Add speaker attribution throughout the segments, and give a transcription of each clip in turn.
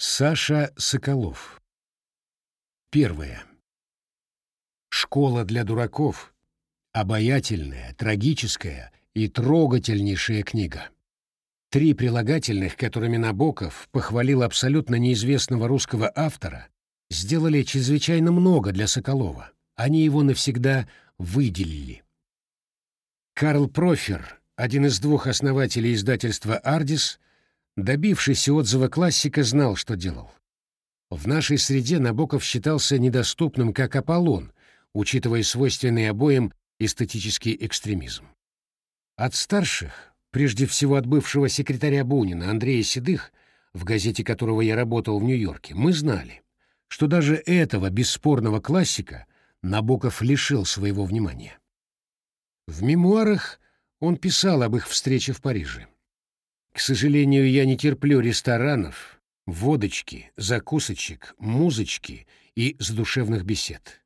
Speaker 1: Саша Соколов. Первое. Школа для дураков. Обаятельная, трагическая и трогательнейшая книга. Три прилагательных, которыми Набоков похвалил абсолютно неизвестного русского автора, сделали чрезвычайно много для Соколова. Они его навсегда выделили. Карл Профер, один из двух основателей издательства «Ардис», добившийся отзыва классика, знал, что делал. В нашей среде Набоков считался недоступным как Аполлон, учитывая свойственный обоим эстетический экстремизм. От старших, прежде всего от бывшего секретаря Бунина Андрея Седых, в газете которого я работал в Нью-Йорке, мы знали, что даже этого бесспорного классика Набоков лишил своего внимания. В мемуарах он писал об их встрече в Париже. К сожалению, я не терплю ресторанов, водочки, закусочек, музычки и задушевных бесед.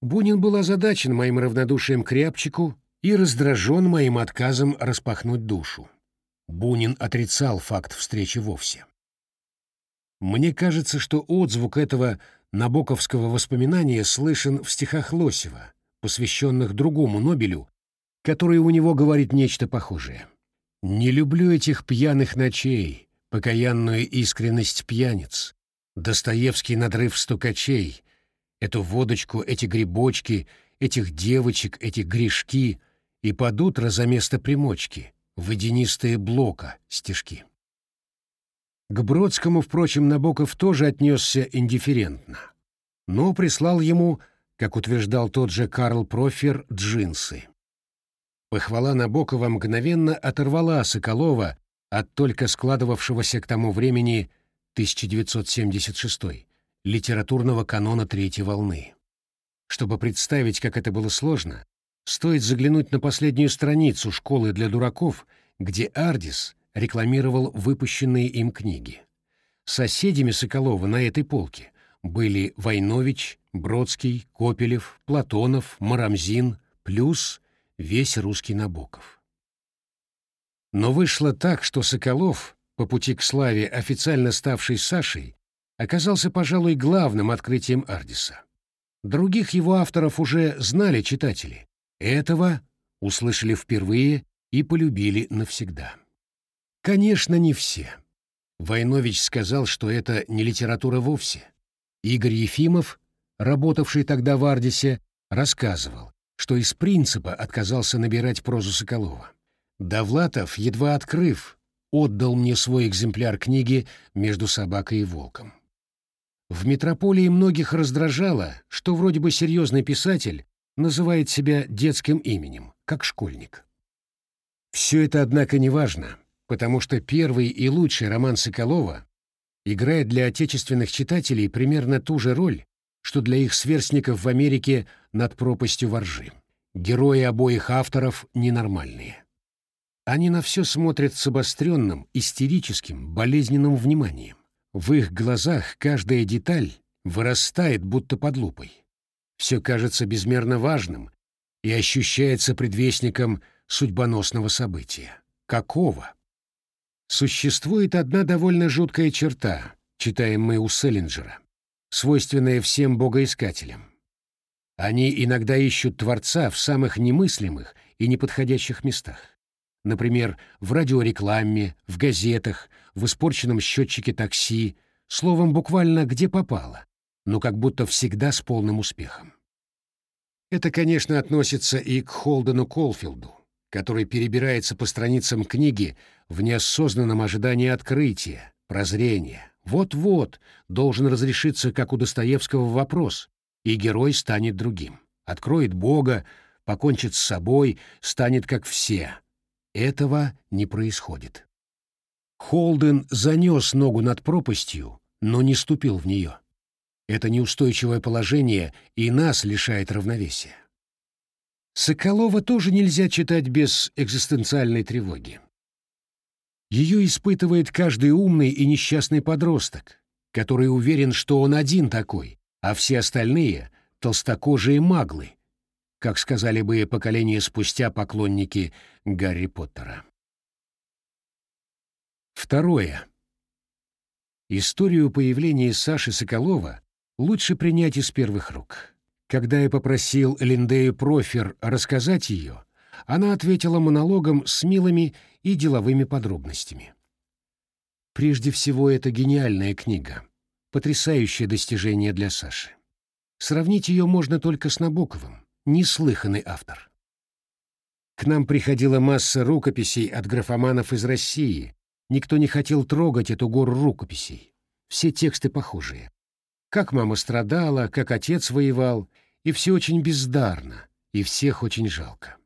Speaker 1: Бунин был озадачен моим равнодушием к рябчику и раздражен моим отказом распахнуть душу. Бунин отрицал факт встречи вовсе. Мне кажется, что отзвук этого набоковского воспоминания слышен в стихах Лосева, посвященных другому Нобелю, который у него говорит нечто похожее. «Не люблю этих пьяных ночей, покаянную искренность пьяниц, Достоевский надрыв стукачей, эту водочку, эти грибочки, этих девочек, эти грешки, и под утро за место примочки, водянистые блока, стежки. К Бродскому, впрочем, Набоков тоже отнесся индифферентно, но прислал ему, как утверждал тот же Карл Профер, джинсы. Похвала Набокова мгновенно оторвала Соколова от только складывавшегося к тому времени 1976 литературного канона третьей волны. Чтобы представить, как это было сложно, стоит заглянуть на последнюю страницу «Школы для дураков», где Ардис рекламировал выпущенные им книги. Соседями Соколова на этой полке были Войнович, Бродский, Копелев, Платонов, Марамзин, плюс весь русский Набоков. Но вышло так, что Соколов, по пути к славе официально ставший Сашей, оказался, пожалуй, главным открытием Ардиса. Других его авторов уже знали читатели. Этого услышали впервые и полюбили навсегда. Конечно, не все. Войнович сказал, что это не литература вовсе. Игорь Ефимов, работавший тогда в Ардисе, рассказывал, что из принципа отказался набирать прозу Соколова. Довлатов, едва открыв, отдал мне свой экземпляр книги «Между собакой и волком». В метрополии многих раздражало, что вроде бы серьезный писатель называет себя детским именем, как школьник. Все это, однако, не важно, потому что первый и лучший роман Соколова играет для отечественных читателей примерно ту же роль, что для их сверстников в Америке над пропастью воржи. Герои обоих авторов ненормальные. Они на все смотрят с обостренным, истерическим, болезненным вниманием. В их глазах каждая деталь вырастает будто под лупой. Все кажется безмерно важным и ощущается предвестником судьбоносного события. Какого? Существует одна довольно жуткая черта, читаем мы у Селлинджера, свойственная всем богоискателям. Они иногда ищут Творца в самых немыслимых и неподходящих местах. Например, в радиорекламе, в газетах, в испорченном счетчике такси, словом, буквально где попало, но как будто всегда с полным успехом. Это, конечно, относится и к Холдену Колфилду, который перебирается по страницам книги в неосознанном ожидании открытия, прозрения. Вот-вот должен разрешиться, как у Достоевского, вопрос, и герой станет другим. Откроет Бога, покончит с собой, станет как все. Этого не происходит. Холден занес ногу над пропастью, но не ступил в нее. Это неустойчивое положение и нас лишает равновесия. Соколова тоже нельзя читать без экзистенциальной тревоги. Ее испытывает каждый умный и несчастный подросток, который уверен, что он один такой, а все остальные — толстокожие маглы, как сказали бы поколение спустя поклонники Гарри Поттера. Второе. Историю появления Саши Соколова лучше принять из первых рук. Когда я попросил Линдею Профер рассказать ее, она ответила монологом с милыми и деловыми подробностями. Прежде всего, это гениальная книга, потрясающее достижение для Саши. Сравнить ее можно только с Набоковым, неслыханный автор. К нам приходила масса рукописей от графоманов из России. Никто не хотел трогать эту гору рукописей. Все тексты похожие. Как мама страдала, как отец воевал, и все очень бездарно, и всех очень жалко.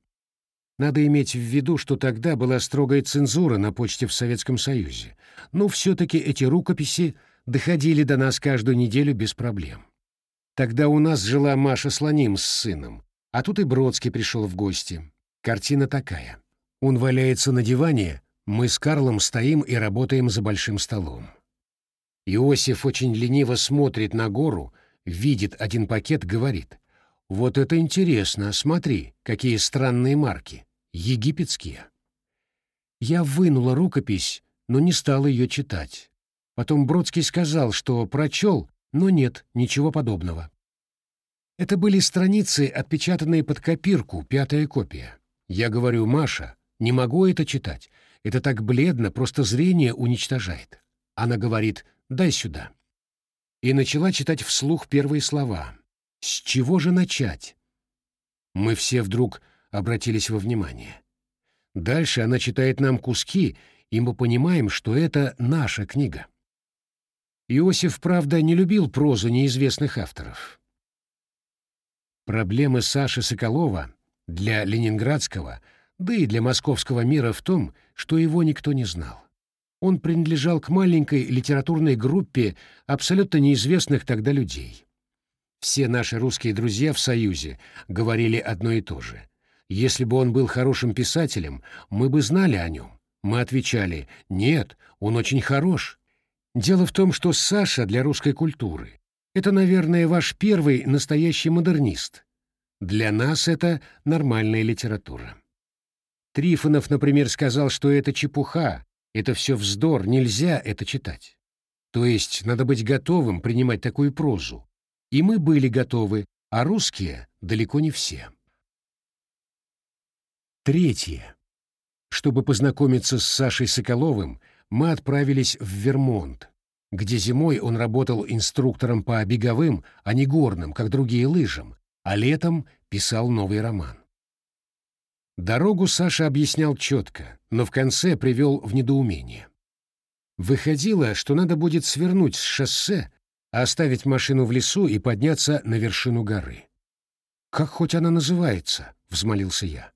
Speaker 1: Надо иметь в виду, что тогда была строгая цензура на почте в Советском Союзе, но все-таки эти рукописи доходили до нас каждую неделю без проблем. Тогда у нас жила Маша Слоним с сыном, а тут и Бродский пришел в гости. Картина такая. Он валяется на диване, мы с Карлом стоим и работаем за большим столом. Иосиф очень лениво смотрит на гору, видит один пакет, говорит. «Вот это интересно, смотри, какие странные марки. Египетские». Я вынула рукопись, но не стала ее читать. Потом Бродский сказал, что прочел, но нет, ничего подобного. Это были страницы, отпечатанные под копирку, пятая копия. Я говорю, Маша, не могу это читать. Это так бледно, просто зрение уничтожает. Она говорит, дай сюда. И начала читать вслух первые слова. С чего же начать? Мы все вдруг обратились во внимание. Дальше она читает нам куски, и мы понимаем, что это наша книга. Иосиф, правда, не любил прозу неизвестных авторов. Проблемы Саши Соколова для ленинградского, да и для московского мира в том, что его никто не знал. Он принадлежал к маленькой литературной группе абсолютно неизвестных тогда людей. Все наши русские друзья в Союзе говорили одно и то же. Если бы он был хорошим писателем, мы бы знали о нем. Мы отвечали «Нет, он очень хорош». Дело в том, что Саша для русской культуры — это, наверное, ваш первый настоящий модернист. Для нас это нормальная литература. Трифонов, например, сказал, что это чепуха, это все вздор, нельзя это читать. То есть надо быть готовым принимать такую прозу. И мы были готовы, а русские далеко не все. Третье. Чтобы познакомиться с Сашей Соколовым, мы отправились в Вермонт, где зимой он работал инструктором по беговым, а не горным, как другие лыжам, а летом писал новый роман. Дорогу Саша объяснял четко, но в конце привел в недоумение. Выходило, что надо будет свернуть с шоссе, оставить машину в лесу и подняться на вершину горы. «Как хоть она называется?» — взмолился я.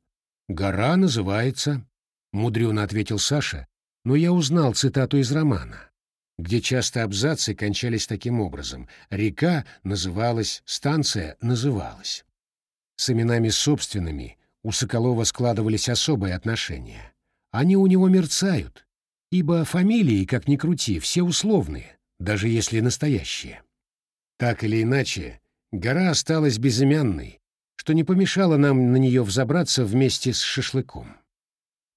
Speaker 1: «Гора называется», — мудрено ответил Саша, но я узнал цитату из романа, где часто абзацы кончались таким образом. Река называлась, станция называлась. С именами собственными у Соколова складывались особые отношения. Они у него мерцают, ибо фамилии, как ни крути, все условные, даже если настоящие. Так или иначе, гора осталась безымянной, что не помешало нам на нее взобраться вместе с шашлыком.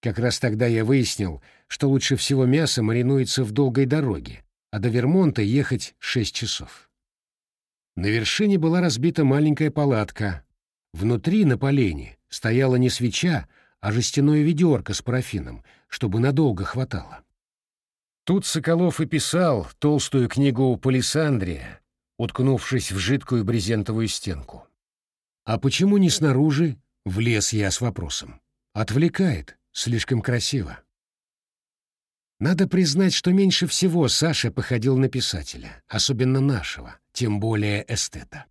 Speaker 1: Как раз тогда я выяснил, что лучше всего мясо маринуется в долгой дороге, а до Вермонта ехать шесть часов. На вершине была разбита маленькая палатка. Внутри, на полене, стояла не свеча, а жестяное ведерко с парафином, чтобы надолго хватало. Тут Соколов и писал толстую книгу «Полисандрия», уткнувшись в жидкую брезентовую стенку. «А почему не снаружи?» — влез я с вопросом. «Отвлекает. Слишком красиво. Надо признать, что меньше всего Саша походил на писателя, особенно нашего, тем более эстета.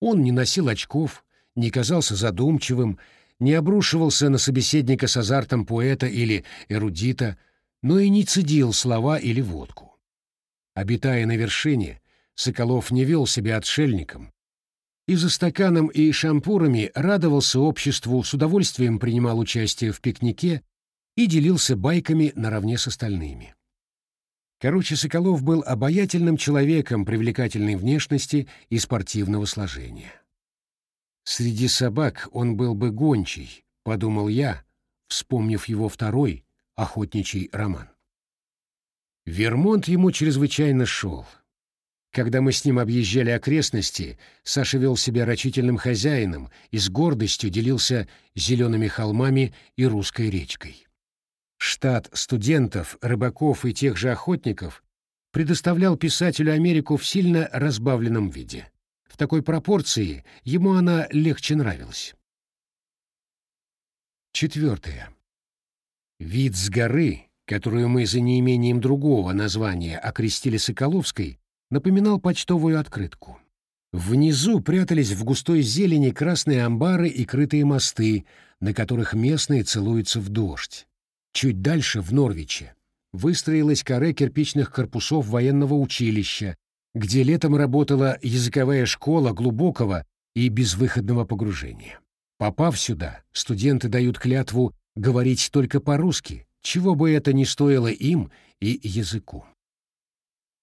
Speaker 1: Он не носил очков, не казался задумчивым, не обрушивался на собеседника с азартом поэта или эрудита, но и не цедил слова или водку. Обитая на вершине, Соколов не вел себя отшельником, и за стаканом и шампурами радовался обществу, с удовольствием принимал участие в пикнике и делился байками наравне с остальными. Короче, Соколов был обаятельным человеком привлекательной внешности и спортивного сложения. Среди собак он был бы гончий, подумал я, вспомнив его второй охотничий роман. Вермонт ему чрезвычайно шел. Когда мы с ним объезжали окрестности, Саша вел себя рачительным хозяином и с гордостью делился зелеными холмами и русской речкой. Штат студентов, рыбаков и тех же охотников предоставлял писателю Америку в сильно разбавленном виде. В такой пропорции ему она легче нравилась. Четвертое. Вид с горы, которую мы за неимением другого названия окрестили Соколовской, напоминал почтовую открытку. Внизу прятались в густой зелени красные амбары и крытые мосты, на которых местные целуются в дождь. Чуть дальше, в Норвиче, выстроилась каре кирпичных корпусов военного училища, где летом работала языковая школа глубокого и безвыходного погружения. Попав сюда, студенты дают клятву говорить только по-русски, чего бы это ни стоило им и языку.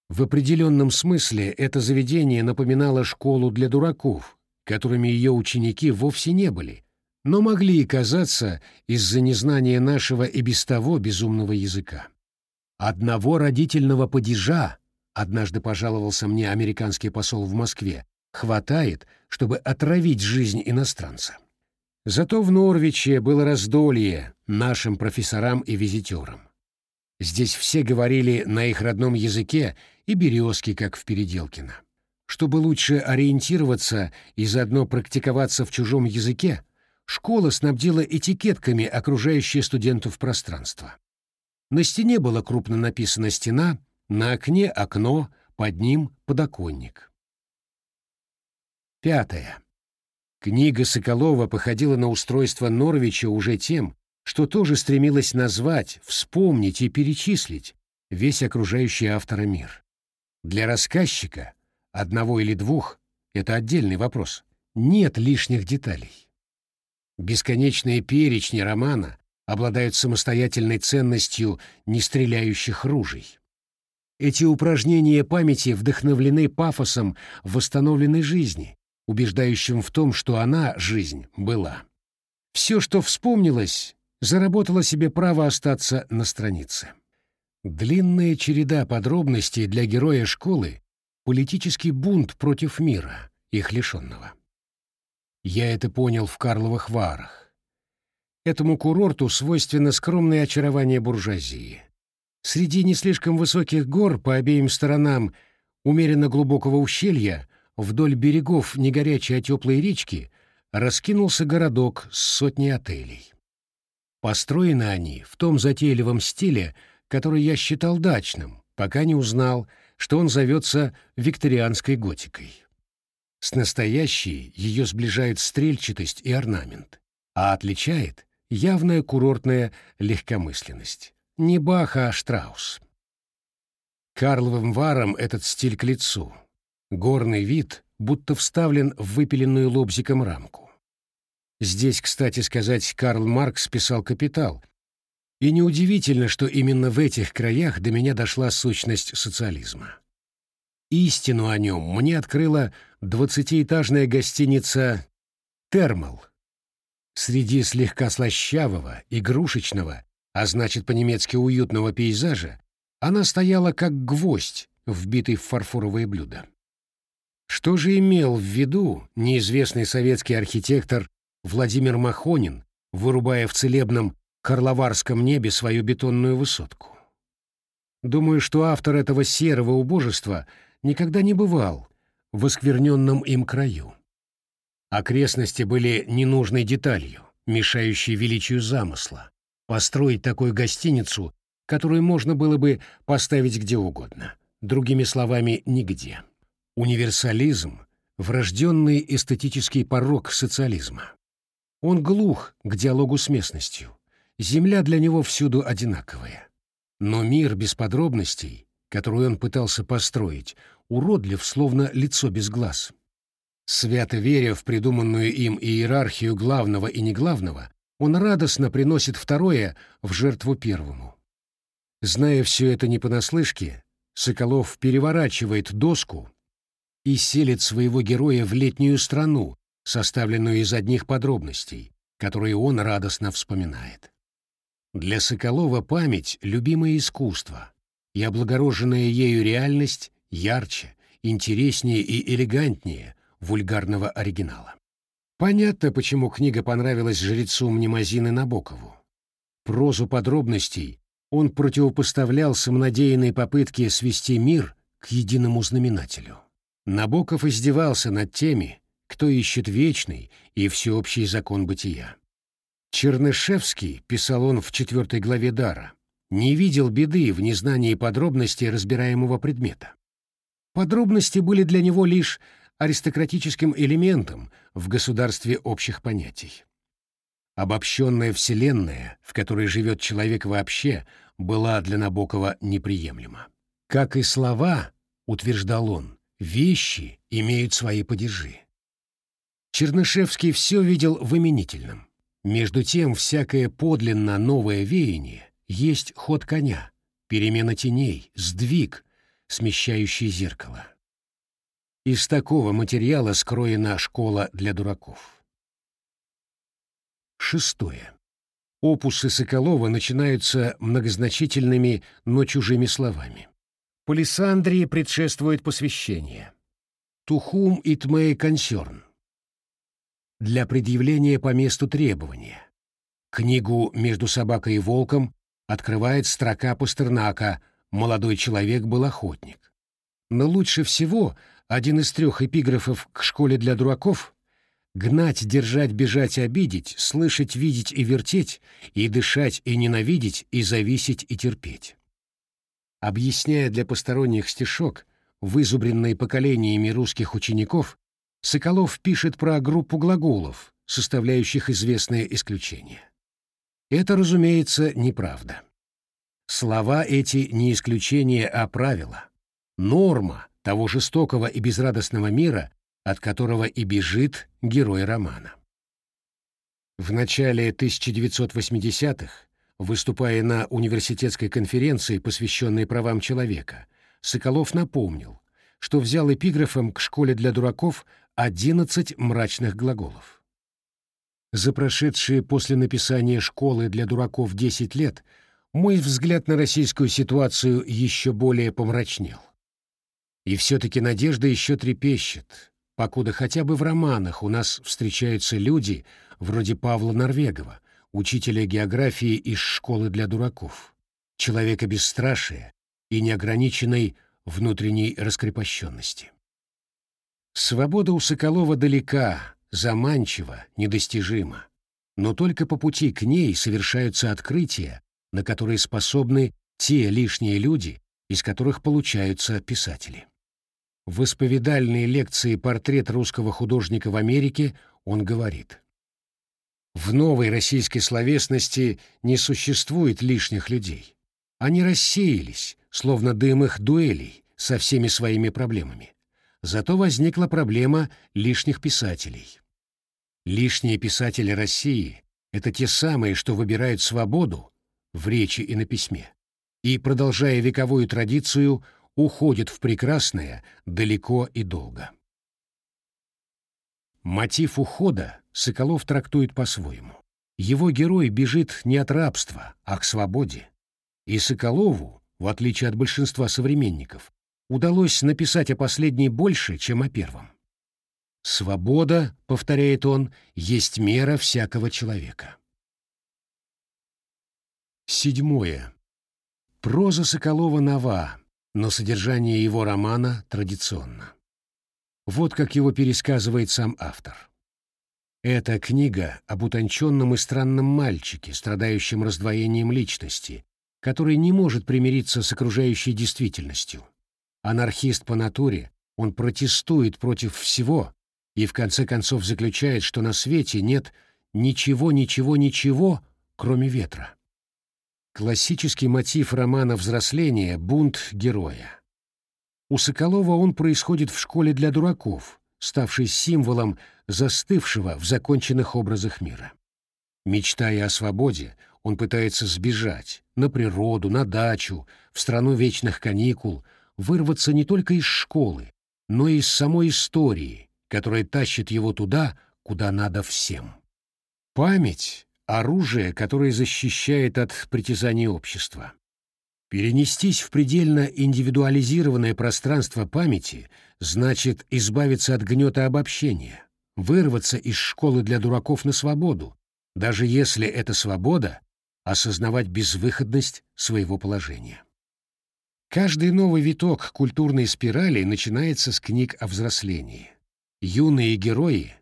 Speaker 1: В определенном смысле это заведение напоминало школу для дураков, которыми ее ученики вовсе не были, но могли и казаться из-за незнания нашего и без того безумного языка. Одного родительного падежа, однажды пожаловался мне американский посол в Москве, хватает, чтобы отравить жизнь иностранца. Зато в Норвиче было раздолье нашим профессорам и визитерам. Здесь все говорили на их родном языке и березки, как в Переделкино. Чтобы лучше ориентироваться и заодно практиковаться в чужом языке, школа снабдила этикетками окружающее студентов пространство. На стене была крупно написана «стена», на окне — окно, под ним — подоконник. Пятое. Книга Соколова походила на устройство Норвича уже тем, что тоже стремилась назвать, вспомнить и перечислить весь окружающий автора мир. Для рассказчика, одного или двух, это отдельный вопрос, нет лишних деталей. Бесконечные перечни романа обладают самостоятельной ценностью нестреляющих ружей. Эти упражнения памяти вдохновлены пафосом восстановленной жизни, убеждающим в том, что она, жизнь, была. Все, что вспомнилось, заработало себе право остаться на странице. Длинная череда подробностей для героя школы — политический бунт против мира, их лишенного. Я это понял в Карловых Варах. Этому курорту свойственно скромное очарование буржуазии. Среди не слишком высоких гор по обеим сторонам умеренно глубокого ущелья вдоль берегов не горячей, а теплой речки раскинулся городок с сотней отелей. Построены они в том затейливом стиле, который я считал дачным, пока не узнал, что он зовется викторианской готикой. С настоящей ее сближает стрельчатость и орнамент, а отличает явная курортная легкомысленность. Не Бах, а Штраус. Карловым варом этот стиль к лицу. Горный вид будто вставлен в выпиленную лобзиком рамку. Здесь, кстати сказать, Карл Маркс писал «Капитал», и неудивительно, что именно в этих краях до меня дошла сущность социализма. Истину о нем мне открыла двадцатиэтажная гостиница «Термал». Среди слегка слащавого, игрушечного, а значит по-немецки уютного пейзажа, она стояла как гвоздь, вбитый в фарфоровое блюдо. Что же имел в виду неизвестный советский архитектор Владимир Махонин, вырубая в целебном карловарском небе свою бетонную высотку. Думаю, что автор этого серого убожества никогда не бывал в оскверненном им краю. Окрестности были ненужной деталью, мешающей величию замысла, построить такую гостиницу, которую можно было бы поставить где угодно, другими словами, нигде. Универсализм — врожденный эстетический порог социализма. Он глух к диалогу с местностью, Земля для него всюду одинаковая. Но мир без подробностей, который он пытался построить, уродлив, словно лицо без глаз. Свято веря в придуманную им иерархию главного и неглавного, он радостно приносит второе в жертву первому. Зная все это не понаслышке, Соколов переворачивает доску и селит своего героя в летнюю страну, составленную из одних подробностей, которые он радостно вспоминает. Для Соколова память — любимое искусство, и облагороженная ею реальность ярче, интереснее и элегантнее вульгарного оригинала. Понятно, почему книга понравилась жрецу Мнемозины Набокову. Прозу подробностей он противопоставлял самонадеянной попытке свести мир к единому знаменателю. Набоков издевался над теми, кто ищет вечный и всеобщий закон бытия. Чернышевский, писал он в четвертой главе «Дара», не видел беды в незнании подробностей разбираемого предмета. Подробности были для него лишь аристократическим элементом в государстве общих понятий. Обобщенная вселенная, в которой живет человек вообще, была для Набокова неприемлема. Как и слова, утверждал он, вещи имеют свои падежи. Чернышевский все видел в именительном. Между тем, всякое подлинно новое веяние есть ход коня, перемена теней, сдвиг, смещающий зеркало. Из такого материала скроена школа для дураков. Шестое. Опусы Соколова начинаются многозначительными, но чужими словами. Полисандрии предшествует посвящение. Тухум it may concern. Для предъявления по месту требования. Книгу «Между собакой и волком» открывает строка Пастернака «Молодой человек был охотник». Но лучше всего один из трех эпиграфов к школе для дураков Гнать, держать, бежать, обидеть, слышать, видеть и вертеть, и дышать, и ненавидеть, и зависеть, и терпеть. Объясняя для посторонних стишок, вызубренные поколениями русских учеников, Соколов пишет про группу глаголов, составляющих известное исключение. Это, разумеется, неправда. Слова эти не исключение, а правило. Норма того жестокого и безрадостного мира, от которого и бежит герой романа. В начале 1980-х, выступая на университетской конференции, посвященной правам человека, Соколов напомнил, что взял эпиграфом к школе для дураков 11 мрачных глаголов. За прошедшие после написания школы для дураков 10 лет мой взгляд на российскую ситуацию еще более помрачнел. И все-таки надежда еще трепещет, покуда хотя бы в романах у нас встречаются люди вроде Павла Норвегова, учителя географии из школы для дураков, человека бесстрашия и неограниченной внутренней раскрепощенности. Свобода у Соколова далека, заманчива, недостижима, но только по пути к ней совершаются открытия, на которые способны те лишние люди, из которых получаются писатели. В исповедальной лекции «Портрет русского художника в Америке» он говорит «В новой российской словесности не существует лишних людей. Они рассеялись, словно дым их дуэлей, со всеми своими проблемами. Зато возникла проблема лишних писателей. Лишние писатели России — это те самые, что выбирают свободу в речи и на письме, и, продолжая вековую традицию, уходит в прекрасное далеко и долго. Мотив ухода Соколов трактует по-своему. Его герой бежит не от рабства, а к свободе. И Соколову, в отличие от большинства современников, удалось написать о последней больше, чем о первом. «Свобода, — повторяет он, — есть мера всякого человека». Седьмое. Проза Соколова нова, но содержание его романа традиционно. Вот как его пересказывает сам автор. Это книга об утонченном и странном мальчике, страдающем раздвоением личности, который не может примириться с окружающей действительностью. Анархист по натуре, он протестует против всего и в конце концов заключает, что на свете нет ничего, ничего, ничего, кроме ветра. Классический мотив романа взросления — бунт героя. У Соколова он происходит в школе для дураков, ставшей символом застывшего в законченных образах мира. Мечтая о свободе, он пытается сбежать на природу, на дачу, в страну вечных каникул, вырваться не только из школы, но и из самой истории, которая тащит его туда, куда надо всем. Память Оружие, которое защищает от притязаний общества. Перенестись в предельно индивидуализированное пространство памяти значит избавиться от гнета обобщения, вырваться из школы для дураков на свободу, даже если эта свобода — осознавать безвыходность своего положения. Каждый новый виток культурной спирали начинается с книг о взрослении. Юные герои,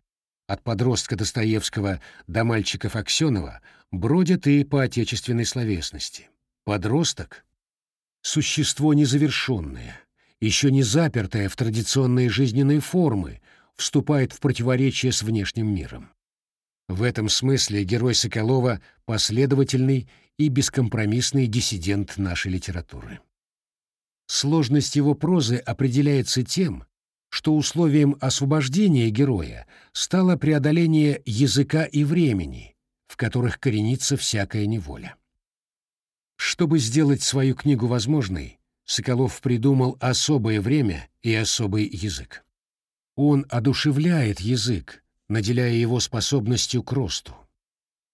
Speaker 1: от подростка Достоевского до мальчиков Аксенова, бродят и по отечественной словесности. Подросток — существо незавершенное, еще не запертое в традиционные жизненные формы, вступает в противоречие с внешним миром. В этом смысле герой Соколова — последовательный и бескомпромиссный диссидент нашей литературы. Сложность его прозы определяется тем, что условием освобождения героя стало преодоление языка и времени, в которых коренится всякая неволя. Чтобы сделать свою книгу возможной, Соколов придумал особое время и особый язык. Он одушевляет язык, наделяя его способностью к росту.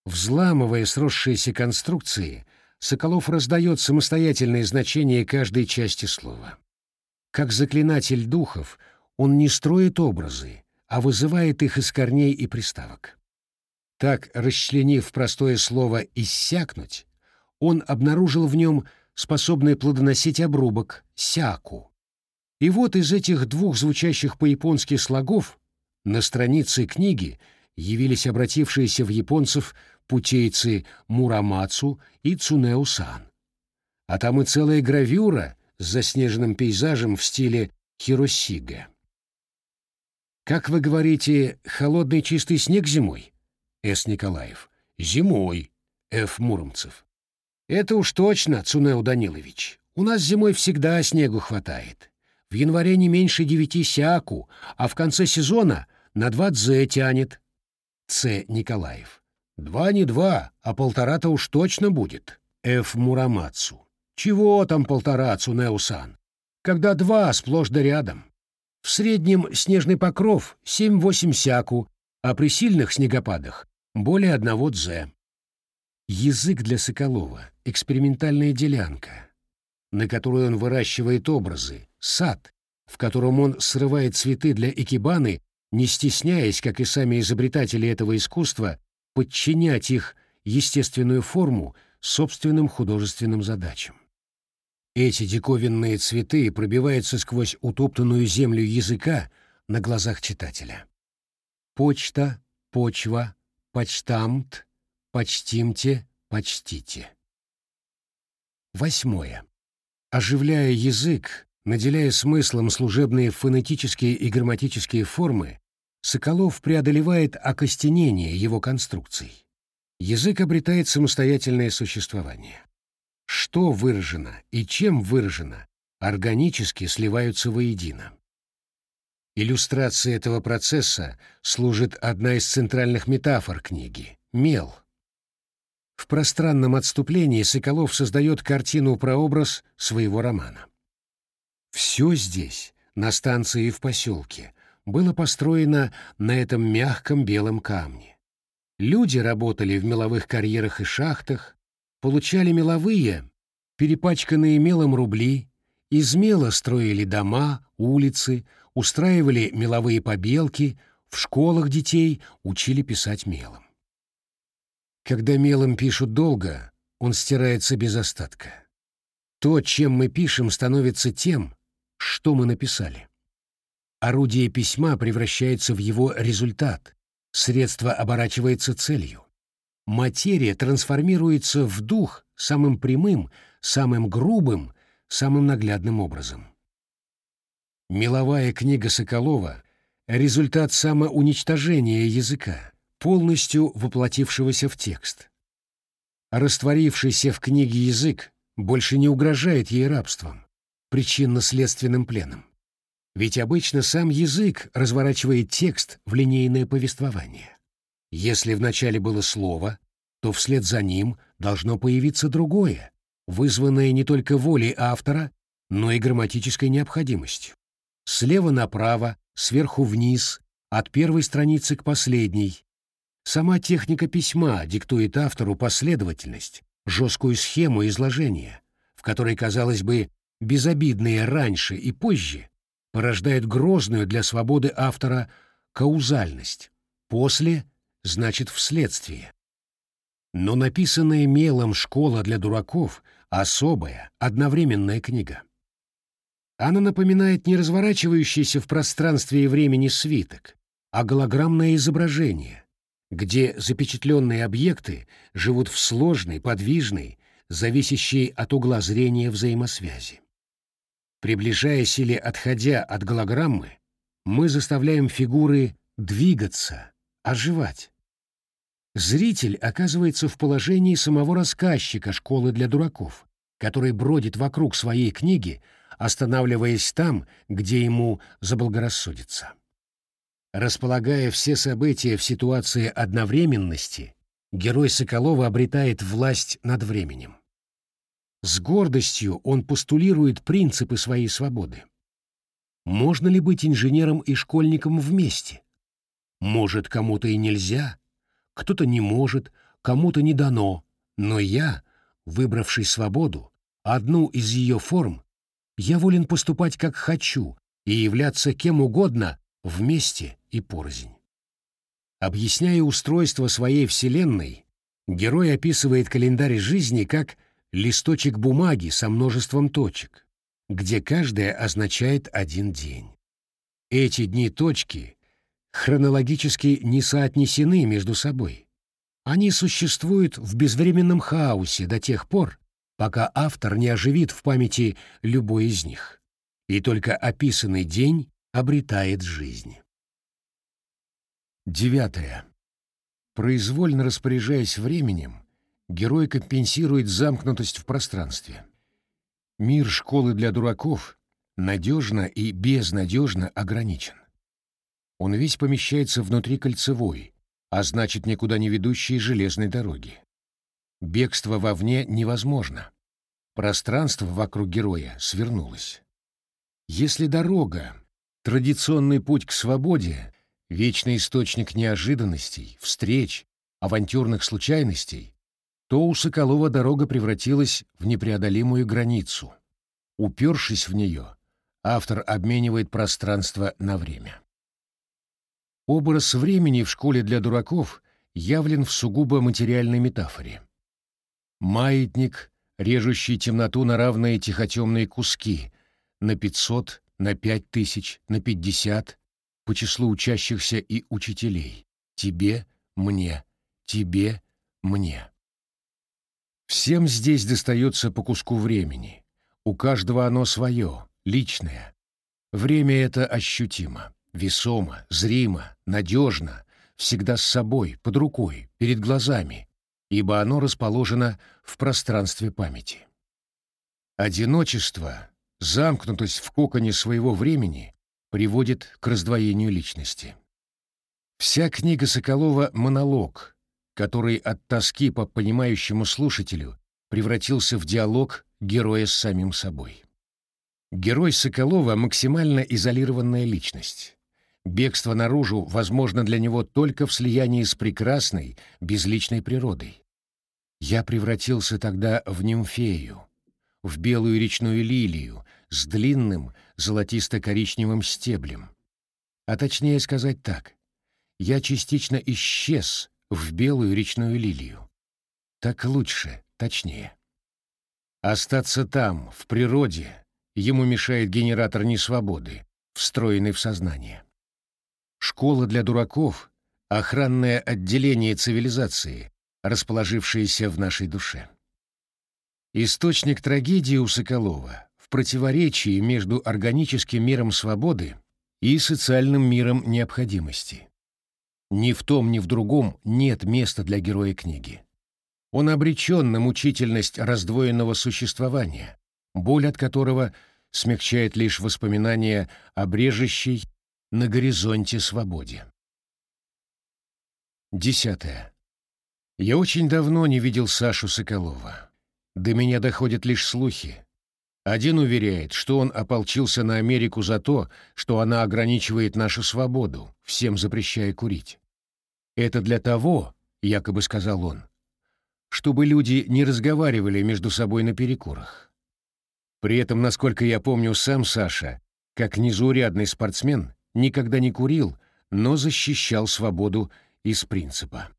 Speaker 1: Взламывая сросшиеся конструкции, Соколов раздает самостоятельные значения каждой части слова. Как заклинатель духов, он не строит образы, а вызывает их из корней и приставок. Так, расчленив простое слово «иссякнуть», он обнаружил в нем способный плодоносить обрубок «сяку». И вот из этих двух звучащих по-японски слогов на странице книги явились обратившиеся в японцев путейцы Мурамацу и Цунеусан. А там и целая гравюра с заснеженным пейзажем в стиле Хиросига. «Как вы говорите, холодный чистый снег зимой?» С. Николаев. «Зимой», Ф. Муромцев. «Это уж точно, Цунеу Данилович. У нас зимой всегда снегу хватает. В январе не меньше девяти сяку, а в конце сезона на два дзе тянет». Ц. Николаев. Два не два, а полтора-то уж точно будет. Ф. Мурамацу. Чего там полтора, Цунеусан? Когда два сплошь да рядом. В среднем снежный покров 7-8 сяку, а при сильных снегопадах более одного дзе. Язык для Соколова — экспериментальная делянка, на которой он выращивает образы, сад, в котором он срывает цветы для экибаны, не стесняясь, как и сами изобретатели этого искусства, подчинять их естественную форму собственным художественным задачам. Эти диковинные цветы пробиваются сквозь утоптанную землю языка на глазах читателя. Почта, почва, почтамт, почтимте, почтите. Восьмое. Оживляя язык, наделяя смыслом служебные фонетические и грамматические формы, Соколов преодолевает окостенение его конструкций. Язык обретает самостоятельное существование. Что выражено и чем выражено, органически сливаются воедино. Иллюстрацией этого процесса служит одна из центральных метафор книги — мел. В пространном отступлении Соколов создает картину-прообраз своего романа. Все здесь, на станции и в поселке, было построено на этом мягком белом камне. Люди работали в меловых карьерах и шахтах, получали меловые, перепачканные мелом рубли, из мела строили дома, улицы, устраивали меловые побелки, в школах детей учили писать мелом. Когда мелом пишут долго, он стирается без остатка. То, чем мы пишем, становится тем, что мы написали. Орудие письма превращается в его результат, средство оборачивается целью. Материя трансформируется в дух самым прямым, самым грубым, самым наглядным образом. Меловая книга Соколова — результат самоуничтожения языка, полностью воплотившегося в текст. Растворившийся в книге язык больше не угрожает ей рабством, причинно-следственным пленом. Ведь обычно сам язык разворачивает текст в линейное повествование. Если вначале было слово, то вслед за ним должно появиться другое, вызванное не только волей автора, но и грамматической необходимостью. Слева направо, сверху вниз, от первой страницы к последней. Сама техника письма диктует автору последовательность, жесткую схему изложения, в которой, казалось бы, безобидные раньше и позже, порождают грозную для свободы автора каузальность. После значит вследствие. Но написанная мелом «Школа для дураков» — особая, одновременная книга. Она напоминает не разворачивающийся в пространстве и времени свиток, а голограммное изображение, где запечатленные объекты живут в сложной, подвижной, зависящей от угла зрения взаимосвязи. Приближаясь или отходя от голограммы, мы заставляем фигуры двигаться, оживать. Зритель оказывается в положении самого рассказчика школы для дураков, который бродит вокруг своей книги, останавливаясь там, где ему заблагорассудится. Располагая все события в ситуации одновременности, герой Соколова обретает власть над временем. С гордостью он постулирует принципы своей свободы. Можно ли быть инженером и школьником вместе? Может, кому-то и нельзя, кто-то не может, кому-то не дано, но я, выбравший свободу, одну из ее форм, я волен поступать как хочу и являться кем угодно вместе и порознь. Объясняя устройство своей вселенной, герой описывает календарь жизни как листочек бумаги со множеством точек, где каждая означает один день. Эти дни-точки хронологически не соотнесены между собой. Они существуют в безвременном хаосе до тех пор, пока автор не оживит в памяти любой из них. И только описанный день обретает жизнь. Девятое. Произвольно распоряжаясь временем, герой компенсирует замкнутость в пространстве. Мир школы для дураков надежно и безнадежно ограничен. Он весь помещается внутри кольцевой, а значит никуда не ведущей железной дороги. Бегство вовне невозможно. Пространство вокруг героя свернулось. Если дорога Традиционный путь к свободе, вечный источник неожиданностей, встреч, авантюрных случайностей, то у Соколова дорога превратилась в непреодолимую границу. Упершись в нее, автор обменивает пространство на время. Образ времени в школе для дураков явлен в сугубо материальной метафоре. Маятник, режущий темноту на равные тихотемные куски, на 500 на пять тысяч, на пятьдесят, по числу учащихся и учителей. Тебе, мне, тебе, мне. Всем здесь достается по куску времени. У каждого оно свое, личное. Время это ощутимо, весомо, зримо, надежно, всегда с собой, под рукой, перед глазами, ибо оно расположено в пространстве памяти. Одиночество замкнутость в коконе своего времени приводит к раздвоению личности. Вся книга Соколова — монолог, который от тоски по понимающему слушателю превратился в диалог героя с самим собой. Герой Соколова — максимально изолированная личность. Бегство наружу возможно для него только в слиянии с прекрасной, безличной природой. Я превратился тогда в нимфею, в белую речную лилию с длинным золотисто-коричневым стеблем. А точнее сказать так, я частично исчез в белую речную лилию. Так лучше, точнее. Остаться там, в природе, ему мешает генератор несвободы, встроенный в сознание. Школа для дураков — охранное отделение цивилизации, расположившееся в нашей душе. Источник трагедии у Соколова в противоречии между органическим миром свободы и социальным миром необходимости. Ни в том, ни в другом нет места для героя книги. Он обречен на мучительность раздвоенного существования, боль от которого смягчает лишь воспоминания о на горизонте свободе. Десятое. Я очень давно не видел Сашу Соколова. До меня доходят лишь слухи. Один уверяет, что он ополчился на Америку за то, что она ограничивает нашу свободу, всем запрещая курить. Это для того, якобы сказал он, чтобы люди не разговаривали между собой на перекурах. При этом, насколько я помню, сам Саша, как незаурядный спортсмен, никогда не курил, но защищал свободу из принципа.